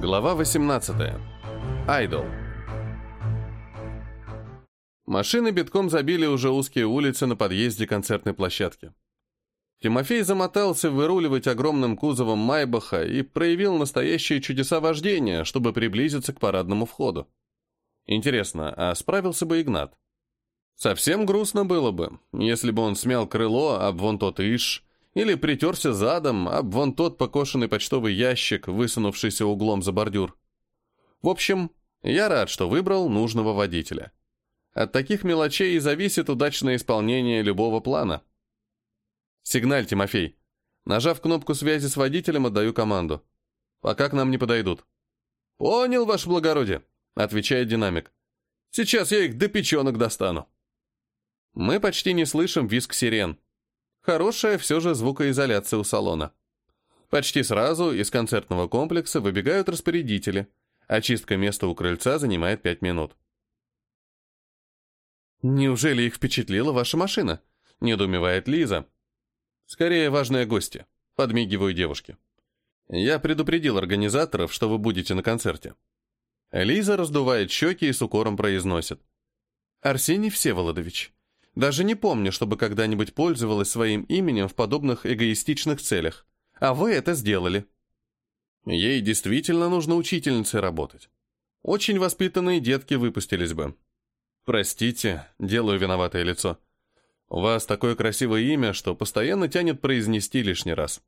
Глава 18. Айдол. Машины битком забили уже узкие улицы на подъезде концертной площадки. Тимофей замотался выруливать огромным кузовом Майбаха и проявил настоящие чудеса вождения, чтобы приблизиться к парадному входу. Интересно, а справился бы Игнат? Совсем грустно было бы, если бы он смял крыло об вон тот иш, или притерся задом об вон тот покошенный почтовый ящик, высунувшийся углом за бордюр. В общем, я рад, что выбрал нужного водителя. От таких мелочей и зависит удачное исполнение любого плана. Сигналь, Тимофей. Нажав кнопку связи с водителем, отдаю команду. Пока к нам не подойдут. «Понял, ваше благородие», — отвечает динамик. «Сейчас я их до печенок достану». Мы почти не слышим визг сирен. Хорошая все же звукоизоляция у салона. Почти сразу из концертного комплекса выбегают распорядители. Очистка места у крыльца занимает пять минут. «Неужели их впечатлила ваша машина?» — недоумевает Лиза. «Скорее, важные гости», — подмигиваю девушке. «Я предупредил организаторов, что вы будете на концерте». Лиза раздувает щеки и с укором произносит. «Арсений Всеволодович, даже не помню, чтобы когда-нибудь пользовалась своим именем в подобных эгоистичных целях. А вы это сделали. Ей действительно нужно учительницей работать. Очень воспитанные детки выпустились бы. Простите, делаю виноватое лицо. У вас такое красивое имя, что постоянно тянет произнести лишний раз.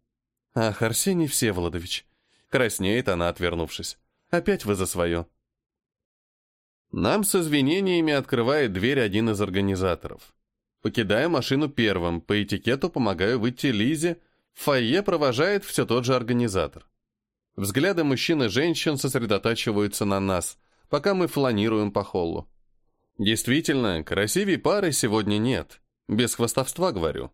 Ах, Арсений Всеволодович. Краснеет она, отвернувшись. Опять вы за свое. Нам с извинениями открывает дверь один из организаторов. Покидая машину первым, по этикету помогаю выйти Лизе, в фойе провожает все тот же организатор. Взгляды мужчин и женщин сосредотачиваются на нас, пока мы фланируем по холлу. Действительно, красивей пары сегодня нет, без хвастовства говорю.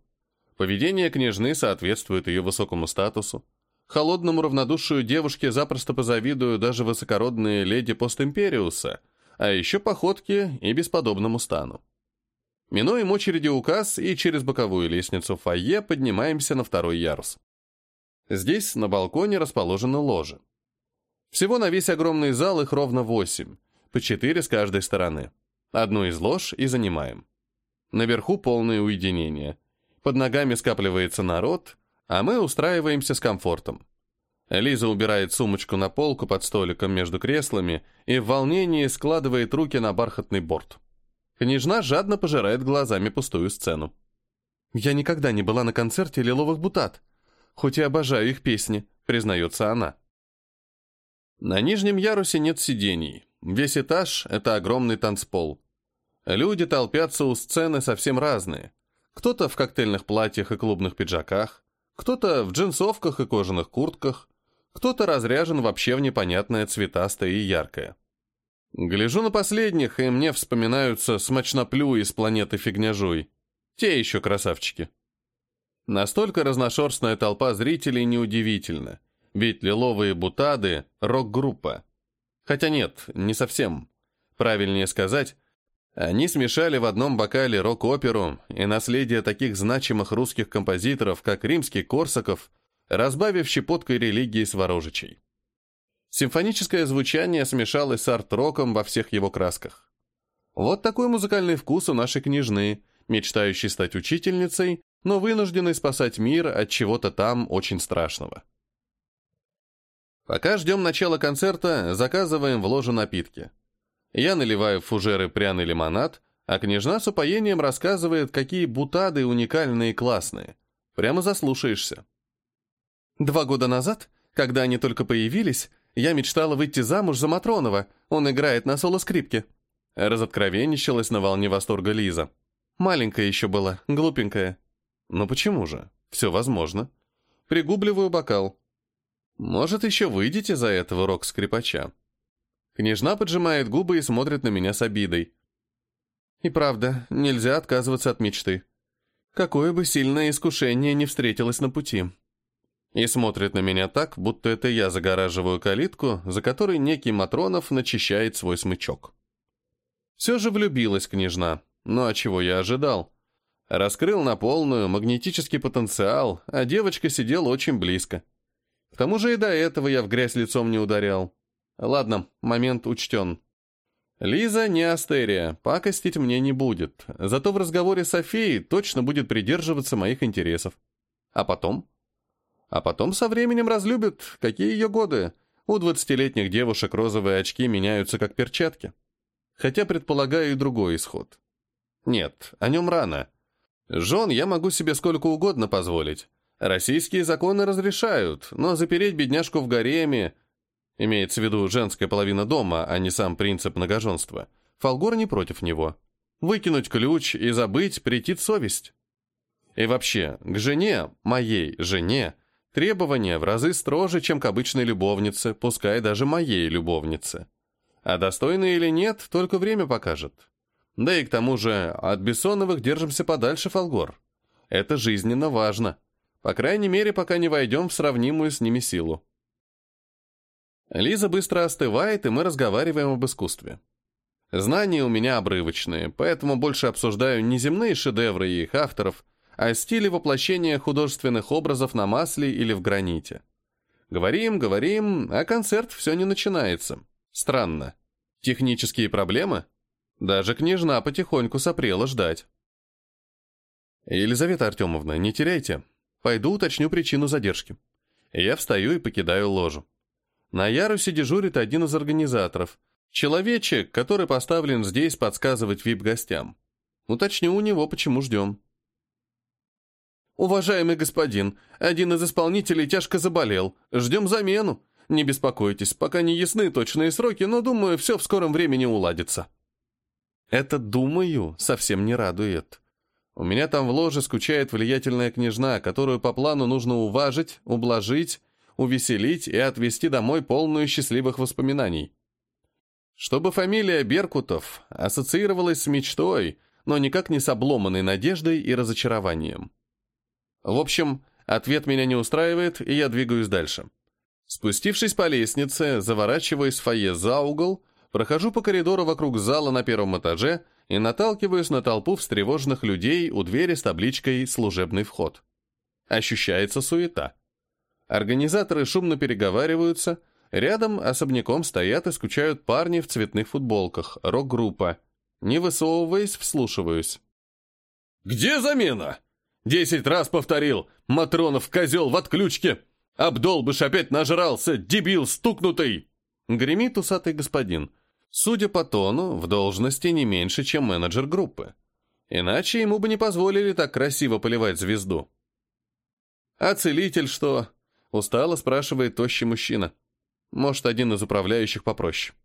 Поведение княжны соответствует ее высокому статусу. Холодному равнодушию девушки запросто позавидую даже высокородные леди постимпериуса, а еще походке и бесподобному стану. Минуем очереди указ и через боковую лестницу фойе поднимаемся на второй ярус. Здесь на балконе расположены ложи. Всего на весь огромный зал их ровно восемь, по четыре с каждой стороны. Одну из лож и занимаем. Наверху полное уединение. Под ногами скапливается народ, а мы устраиваемся с комфортом. Лиза убирает сумочку на полку под столиком между креслами и в волнении складывает руки на бархатный борт. Княжна жадно пожирает глазами пустую сцену. «Я никогда не была на концерте лиловых бутат, хоть и обожаю их песни», — признается она. На нижнем ярусе нет сидений. Весь этаж — это огромный танцпол. Люди толпятся у сцены совсем разные. Кто-то в коктейльных платьях и клубных пиджаках, кто-то в джинсовках и кожаных куртках, кто-то разряжен вообще в непонятное цветастое и яркое. Гляжу на последних, и мне вспоминаются смачноплю из планеты Фигняжуй. Те еще красавчики. Настолько разношерстная толпа зрителей неудивительна, ведь лиловые бутады — рок-группа. Хотя нет, не совсем. Правильнее сказать, они смешали в одном бокале рок-оперу и наследие таких значимых русских композиторов, как римский Корсаков, разбавив щепоткой религии Сворожичей. Симфоническое звучание смешалось с арт-роком во всех его красках. Вот такой музыкальный вкус у нашей княжны, мечтающей стать учительницей, но вынужденной спасать мир от чего-то там очень страшного. Пока ждем начала концерта, заказываем в ложу напитки. Я наливаю в фужеры пряный лимонад, а княжна с упоением рассказывает, какие бутады уникальные и классные. Прямо заслушаешься. Два года назад, когда они только появились, я мечтала выйти замуж за Матронова, он играет на соло-скрипке». Разоткровенничалась на волне восторга Лиза. Маленькая еще была, глупенькая. «Ну почему же? Все возможно». Пригубливаю бокал. «Может, еще выйдете за этого рок-скрипача?» Княжна поджимает губы и смотрит на меня с обидой. И правда, нельзя отказываться от мечты. Какое бы сильное искушение не встретилось на пути и смотрит на меня так, будто это я загораживаю калитку, за которой некий Матронов начищает свой смычок. Все же влюбилась княжна, ну а чего я ожидал? Раскрыл на полную магнетический потенциал, а девочка сидела очень близко. К тому же и до этого я в грязь лицом не ударял. Ладно, момент учтен. Лиза не астерия, пакостить мне не будет, зато в разговоре с Софией точно будет придерживаться моих интересов. А потом? А потом со временем разлюбит, какие ее годы. У двадцатилетних девушек розовые очки меняются как перчатки. Хотя предполагаю и другой исход. Нет, о нем рано. Жен я могу себе сколько угодно позволить. Российские законы разрешают, но запереть бедняжку в гареме, имеется в виду женская половина дома, а не сам принцип многоженства, Фолгор не против него. Выкинуть ключ и забыть претит совесть. И вообще, к жене, моей жене, требования в разы строже, чем к обычной любовнице, пускай даже моей любовнице. А достойны или нет, только время покажет. Да и к тому же, от Бессоновых держимся подальше, Фолгор. Это жизненно важно. По крайней мере, пока не войдем в сравнимую с ними силу. Лиза быстро остывает, и мы разговариваем об искусстве. Знания у меня обрывочные, поэтому больше обсуждаю не земные шедевры и их авторов, а стили воплощения художественных образов на масле или в граните. Говорим, говорим, а концерт все не начинается. Странно. Технические проблемы? Даже княжна потихоньку сопрела ждать. Елизавета Артемовна, не теряйте. Пойду уточню причину задержки. Я встаю и покидаю ложу. На ярусе дежурит один из организаторов. Человечек, который поставлен здесь подсказывать вип-гостям. Уточню у него, почему ждем. «Уважаемый господин, один из исполнителей тяжко заболел. Ждем замену. Не беспокойтесь, пока не ясны точные сроки, но, думаю, все в скором времени уладится». Это «думаю» совсем не радует. У меня там в ложе скучает влиятельная княжна, которую по плану нужно уважить, ублажить, увеселить и отвезти домой полную счастливых воспоминаний. Чтобы фамилия Беркутов ассоциировалась с мечтой, но никак не с обломанной надеждой и разочарованием. В общем, ответ меня не устраивает, и я двигаюсь дальше. Спустившись по лестнице, заворачиваясь в фойе за угол, прохожу по коридору вокруг зала на первом этаже и наталкиваюсь на толпу встревоженных людей у двери с табличкой «Служебный вход». Ощущается суета. Организаторы шумно переговариваются, рядом особняком стоят и скучают парни в цветных футболках, рок-группа. Не высовываясь, вслушиваюсь. «Где замена?» «Десять раз повторил! Матронов, козел, в отключке! Обдолбыш опять нажрался, дебил стукнутый!» Гремит усатый господин. Судя по тону, в должности не меньше, чем менеджер группы. Иначе ему бы не позволили так красиво поливать звезду. А целитель что? Устало спрашивает тощий мужчина. Может, один из управляющих попроще.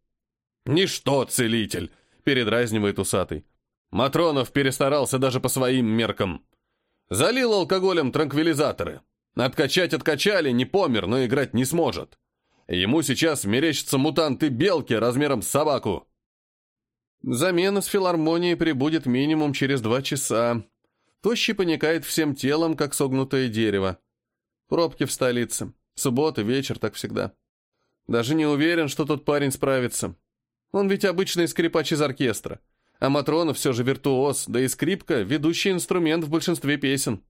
«Ничто, целитель!» — передразнивает усатый. Матронов перестарался даже по своим меркам. Залил алкоголем транквилизаторы. Откачать откачали, не помер, но играть не сможет. Ему сейчас мерещатся мутанты-белки размером с собаку. Замена с филармонией прибудет минимум через два часа. Тощий паникает всем телом, как согнутое дерево. Пробки в столице. Суббота, вечер, так всегда. Даже не уверен, что тот парень справится. Он ведь обычный скрипач из оркестра. А Матрона все же виртуоз, да и скрипка — ведущий инструмент в большинстве песен.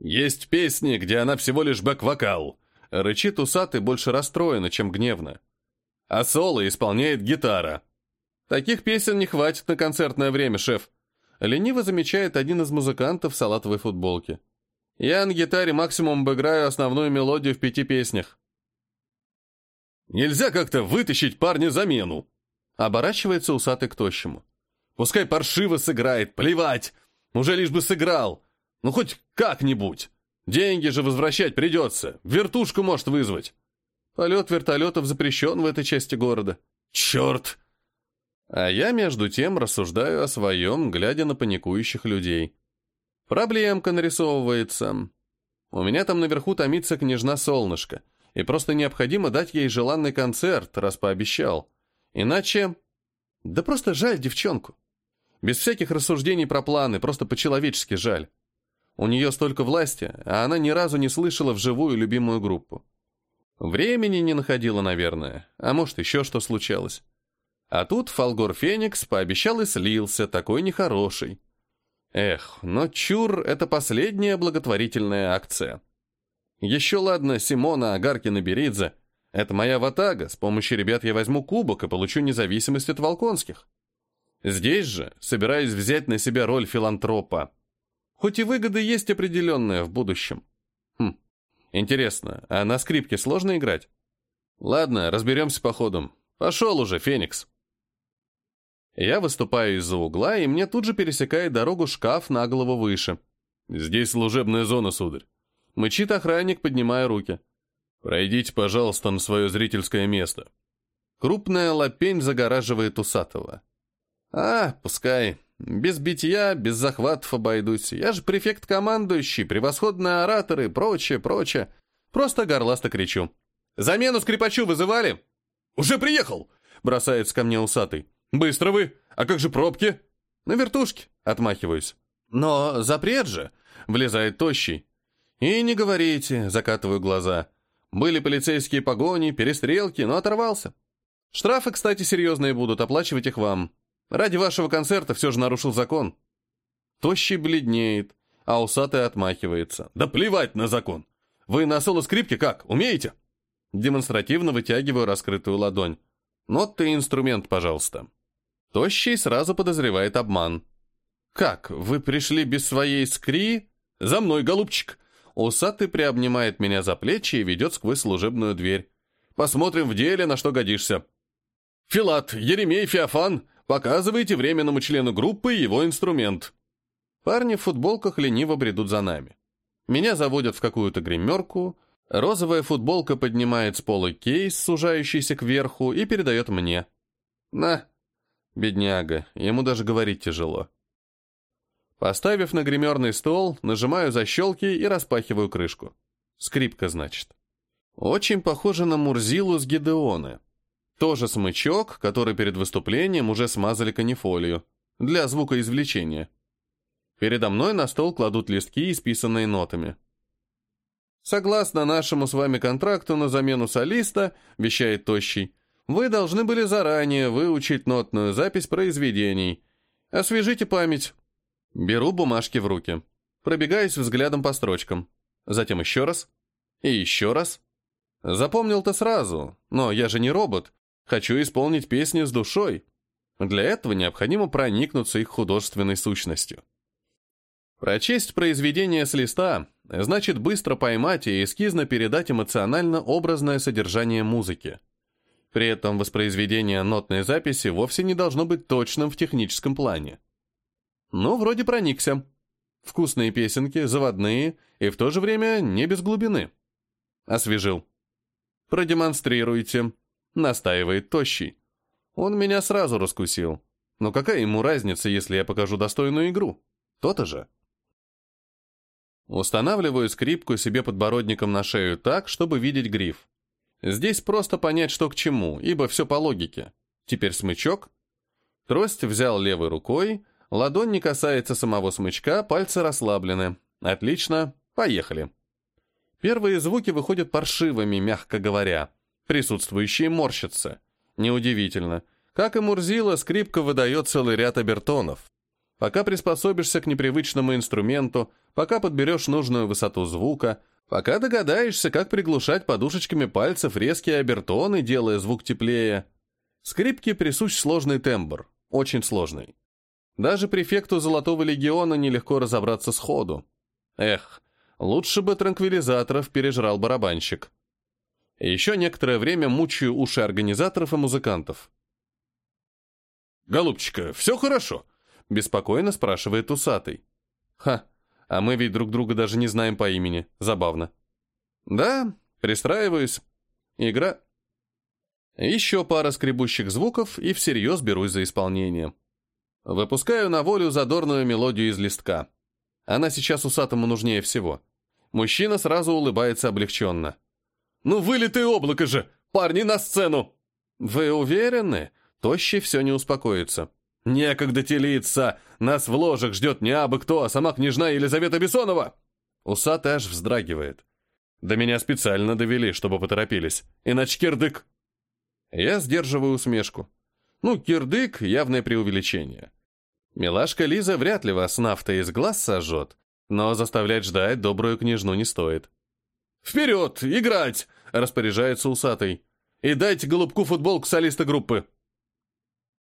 «Есть песни, где она всего лишь бэк-вокал», — рычит усатый больше расстроенно, чем гневно. «А соло исполняет гитара». «Таких песен не хватит на концертное время, шеф», — лениво замечает один из музыкантов в салатовой футболке. Я на гитаре максимум обыграю основную мелодию в пяти песнях. Нельзя как-то вытащить парня замену. Оборачивается усатый к тощему. Пускай паршиво сыграет, плевать. Уже лишь бы сыграл. Ну хоть как-нибудь. Деньги же возвращать придется. Вертушку может вызвать. Полет вертолетов запрещен в этой части города. Черт! А я, между тем, рассуждаю о своем, глядя на паникующих людей. Проблемка нарисовывается. У меня там наверху томится княжна Солнышко, и просто необходимо дать ей желанный концерт, раз пообещал. Иначе... Да просто жаль девчонку. Без всяких рассуждений про планы, просто по-человечески жаль. У нее столько власти, а она ни разу не слышала вживую любимую группу. Времени не находила, наверное, а может еще что случалось. А тут Фолгор Феникс пообещал и слился, такой нехороший. Эх, но чур — это последняя благотворительная акция. Еще ладно Симона Агаркина-Беридзе, Это моя ватага, с помощью ребят я возьму кубок и получу независимость от Волконских. Здесь же собираюсь взять на себя роль филантропа. Хоть и выгоды есть определенные в будущем. Хм, интересно, а на скрипке сложно играть? Ладно, разберемся по ходам. Пошел уже, Феникс. Я выступаю из-за угла, и мне тут же пересекает дорогу шкаф на голову выше. Здесь служебная зона, сударь. Мычит охранник, поднимая руки. Пройдите, пожалуйста, на свое зрительское место. Крупная лапень загораживает усатого. А, пускай. Без битья, без захватов обойдусь. Я же префект-командующий, превосходные ораторы, прочее, прочее. Просто горласто кричу. «Замену скрипачу вызывали?» «Уже приехал!» — бросается ко мне усатый. «Быстро вы! А как же пробки?» «На вертушке», — отмахиваюсь. «Но запрет же!» — влезает тощий. «И не говорите», — закатываю глаза. «Были полицейские погони, перестрелки, но оторвался. Штрафы, кстати, серьезные будут, оплачивать их вам. Ради вашего концерта все же нарушил закон». Тощий бледнеет, а усатый отмахивается. «Да плевать на закон! Вы на соло-скрипке как, умеете?» Демонстративно вытягиваю раскрытую ладонь. «Нот ты инструмент, пожалуйста». Тощий сразу подозревает обман. «Как, вы пришли без своей скри?» «За мной, голубчик!» Усатый приобнимает меня за плечи и ведет сквозь служебную дверь. «Посмотрим в деле, на что годишься». «Филат, Еремей, Феофан, показывайте временному члену группы его инструмент». Парни в футболках лениво бредут за нами. Меня заводят в какую-то гримерку, розовая футболка поднимает с пола кейс, сужающийся кверху, и передает мне. «На, Бедняга, ему даже говорить тяжело. Поставив на гримерный стол, нажимаю защелки и распахиваю крышку. Скрипка, значит. Очень похоже на Мурзилу с Гидеона. Тоже смычок, который перед выступлением уже смазали канифолию. Для звукоизвлечения. Передо мной на стол кладут листки, исписанные нотами. «Согласно нашему с вами контракту на замену солиста», — вещает Тощий, вы должны были заранее выучить нотную запись произведений. Освежите память. Беру бумажки в руки. Пробегаюсь взглядом по строчкам. Затем еще раз. И еще раз. Запомнил-то сразу, но я же не робот. Хочу исполнить песни с душой. Для этого необходимо проникнуться их художественной сущностью. Прочесть произведение с листа значит быстро поймать и эскизно передать эмоционально-образное содержание музыки. При этом воспроизведение нотной записи вовсе не должно быть точным в техническом плане. Ну, вроде проникся. Вкусные песенки, заводные и в то же время не без глубины. Освежил. «Продемонстрируйте», — настаивает Тощий. Он меня сразу раскусил. Но какая ему разница, если я покажу достойную игру? То-то же. Устанавливаю скрипку себе подбородником на шею так, чтобы видеть гриф. Здесь просто понять, что к чему, ибо все по логике. Теперь смычок. Трость взял левой рукой, ладонь не касается самого смычка, пальцы расслаблены. Отлично, поехали. Первые звуки выходят паршивыми, мягко говоря. Присутствующие морщатся. Неудивительно. Как и Мурзила, скрипка выдает целый ряд обертонов. Пока приспособишься к непривычному инструменту, пока подберешь нужную высоту звука, Пока догадаешься, как приглушать подушечками пальцев резкие обертоны, делая звук теплее. Скрипке присущ сложный тембр, очень сложный. Даже префекту Золотого Легиона нелегко разобраться сходу. Эх, лучше бы транквилизаторов пережрал барабанщик. еще некоторое время мучаю уши организаторов и музыкантов. «Голубчика, все хорошо?» — беспокойно спрашивает усатый. «Ха, а мы ведь друг друга даже не знаем по имени. Забавно. Да, пристраиваюсь. Игра. Еще пара скребущих звуков, и всерьез берусь за исполнение. Выпускаю на волю задорную мелодию из листка. Она сейчас усатому нужнее всего. Мужчина сразу улыбается облегченно. «Ну, вылитое облако же! Парни, на сцену!» «Вы уверены?» Тощий все не успокоится. «Некогда телиться! Нас в ложах ждет не абы кто, а сама княжна Елизавета Бессонова!» Усатый аж вздрагивает. До меня специально довели, чтобы поторопились. Иначе кирдык. Я сдерживаю усмешку. Ну, кирдык — явное преувеличение. Милашка Лиза вряд ли вас нафта из глаз сожжет, но заставлять ждать добрую княжну не стоит. «Вперед! Играть!» — распоряжается усатый. «И дайте голубку футболку солиста группы».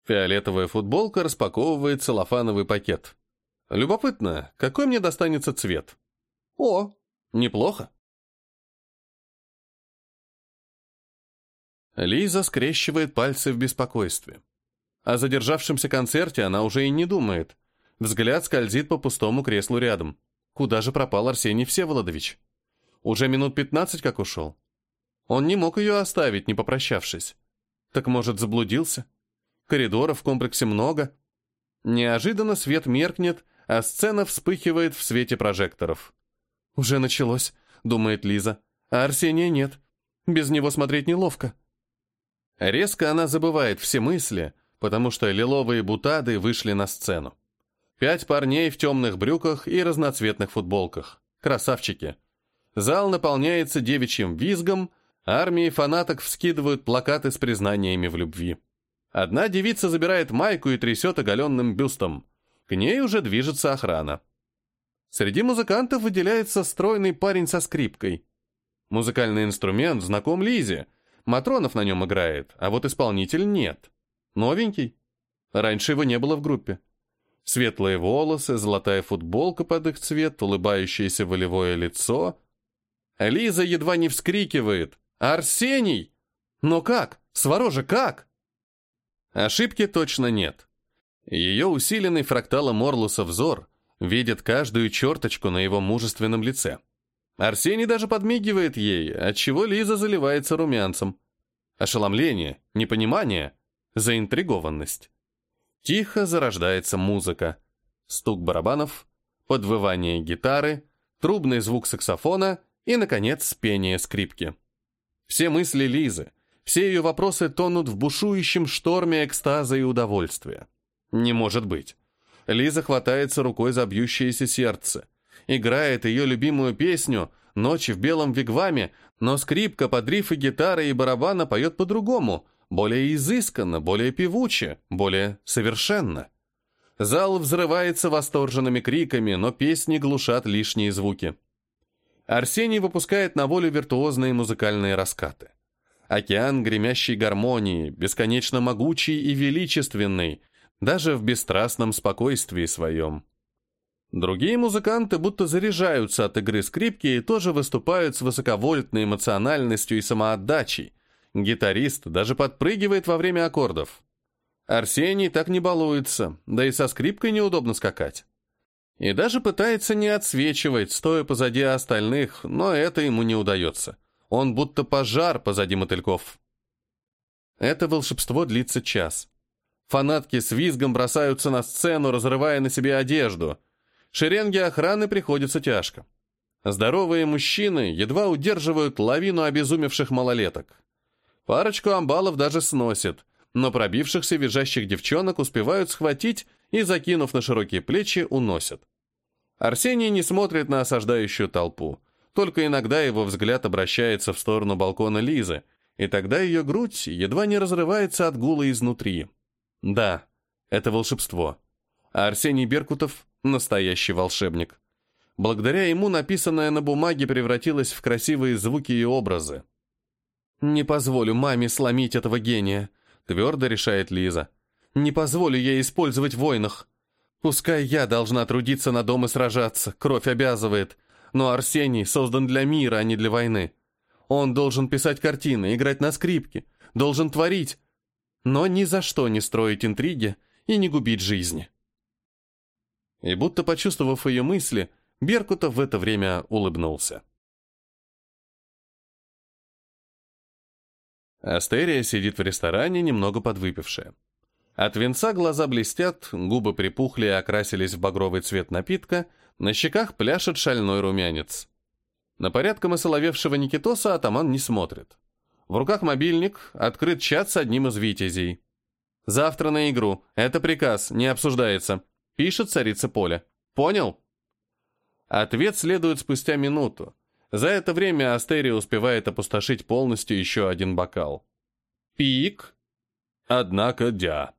Фиолетовая футболка распаковывает целлофановый пакет. Любопытно, какой мне достанется цвет? О, неплохо. Лиза скрещивает пальцы в беспокойстве. О задержавшемся концерте она уже и не думает. Взгляд скользит по пустому креслу рядом. Куда же пропал Арсений Всеволодович? Уже минут пятнадцать как ушел. Он не мог ее оставить, не попрощавшись. Так, может, заблудился? Коридоров в комплексе много. Неожиданно свет меркнет, а сцена вспыхивает в свете прожекторов. «Уже началось», — думает Лиза. «А Арсения нет. Без него смотреть неловко». Резко она забывает все мысли, потому что лиловые бутады вышли на сцену. Пять парней в темных брюках и разноцветных футболках. Красавчики. Зал наполняется девичьим визгом, армии фанаток вскидывают плакаты с признаниями в любви. Одна девица забирает майку и трясет оголенным бюстом. К ней уже движется охрана. Среди музыкантов выделяется стройный парень со скрипкой. Музыкальный инструмент знаком Лизе — Матронов на нем играет, а вот исполнитель нет. Новенький. Раньше его не было в группе. Светлые волосы, золотая футболка под их цвет, улыбающееся волевое лицо. Лиза едва не вскрикивает. «Арсений! Но как? Сворожа, как?» Ошибки точно нет. Ее усиленный фракталом Орлуса взор видит каждую черточку на его мужественном лице. Арсений даже подмигивает ей, отчего Лиза заливается румянцем. Ошеломление, непонимание, заинтригованность. Тихо зарождается музыка. Стук барабанов, подвывание гитары, трубный звук саксофона и, наконец, пение скрипки. Все мысли Лизы, все ее вопросы тонут в бушующем шторме экстаза и удовольствия. Не может быть. Лиза хватается рукой за бьющееся сердце играет ее любимую песню «Ночи в белом вигваме», но скрипка под рифы гитары и барабана поет по-другому, более изысканно, более певуче, более совершенно. Зал взрывается восторженными криками, но песни глушат лишние звуки. Арсений выпускает на волю виртуозные музыкальные раскаты. Океан гремящей гармонии, бесконечно могучий и величественный, даже в бесстрастном спокойствии своем. Другие музыканты будто заряжаются от игры скрипки и тоже выступают с высоковольтной эмоциональностью и самоотдачей. Гитарист даже подпрыгивает во время аккордов. Арсений так не балуется, да и со скрипкой неудобно скакать. И даже пытается не отсвечивать, стоя позади остальных, но это ему не удается. Он будто пожар позади мотыльков. Это волшебство длится час. Фанатки с визгом бросаются на сцену, разрывая на себе одежду – Шеренги охраны приходится тяжко. Здоровые мужчины едва удерживают лавину обезумевших малолеток. Парочку амбалов даже сносят, но пробившихся визжащих девчонок успевают схватить и, закинув на широкие плечи, уносят. Арсений не смотрит на осаждающую толпу, только иногда его взгляд обращается в сторону балкона Лизы, и тогда ее грудь едва не разрывается от гула изнутри. Да, это волшебство. А Арсений Беркутов Настоящий волшебник. Благодаря ему написанное на бумаге превратилось в красивые звуки и образы. «Не позволю маме сломить этого гения», — твердо решает Лиза. «Не позволю ей использовать в войнах. Пускай я должна трудиться на дом и сражаться, кровь обязывает, но Арсений создан для мира, а не для войны. Он должен писать картины, играть на скрипке, должен творить, но ни за что не строить интриги и не губить жизни». И будто почувствовав ее мысли, Беркутов в это время улыбнулся. Астерия сидит в ресторане, немного подвыпившая. От венца глаза блестят, губы припухли и окрасились в багровый цвет напитка, на щеках пляшет шальной румянец. На порядком осоловевшего Никитоса атаман не смотрит. В руках мобильник, открыт чат с одним из витязей. «Завтра на игру. Это приказ, не обсуждается», Пишет царица Поля. Понял? Ответ следует спустя минуту. За это время Астерия успевает опустошить полностью еще один бокал. Пик. Однако дя.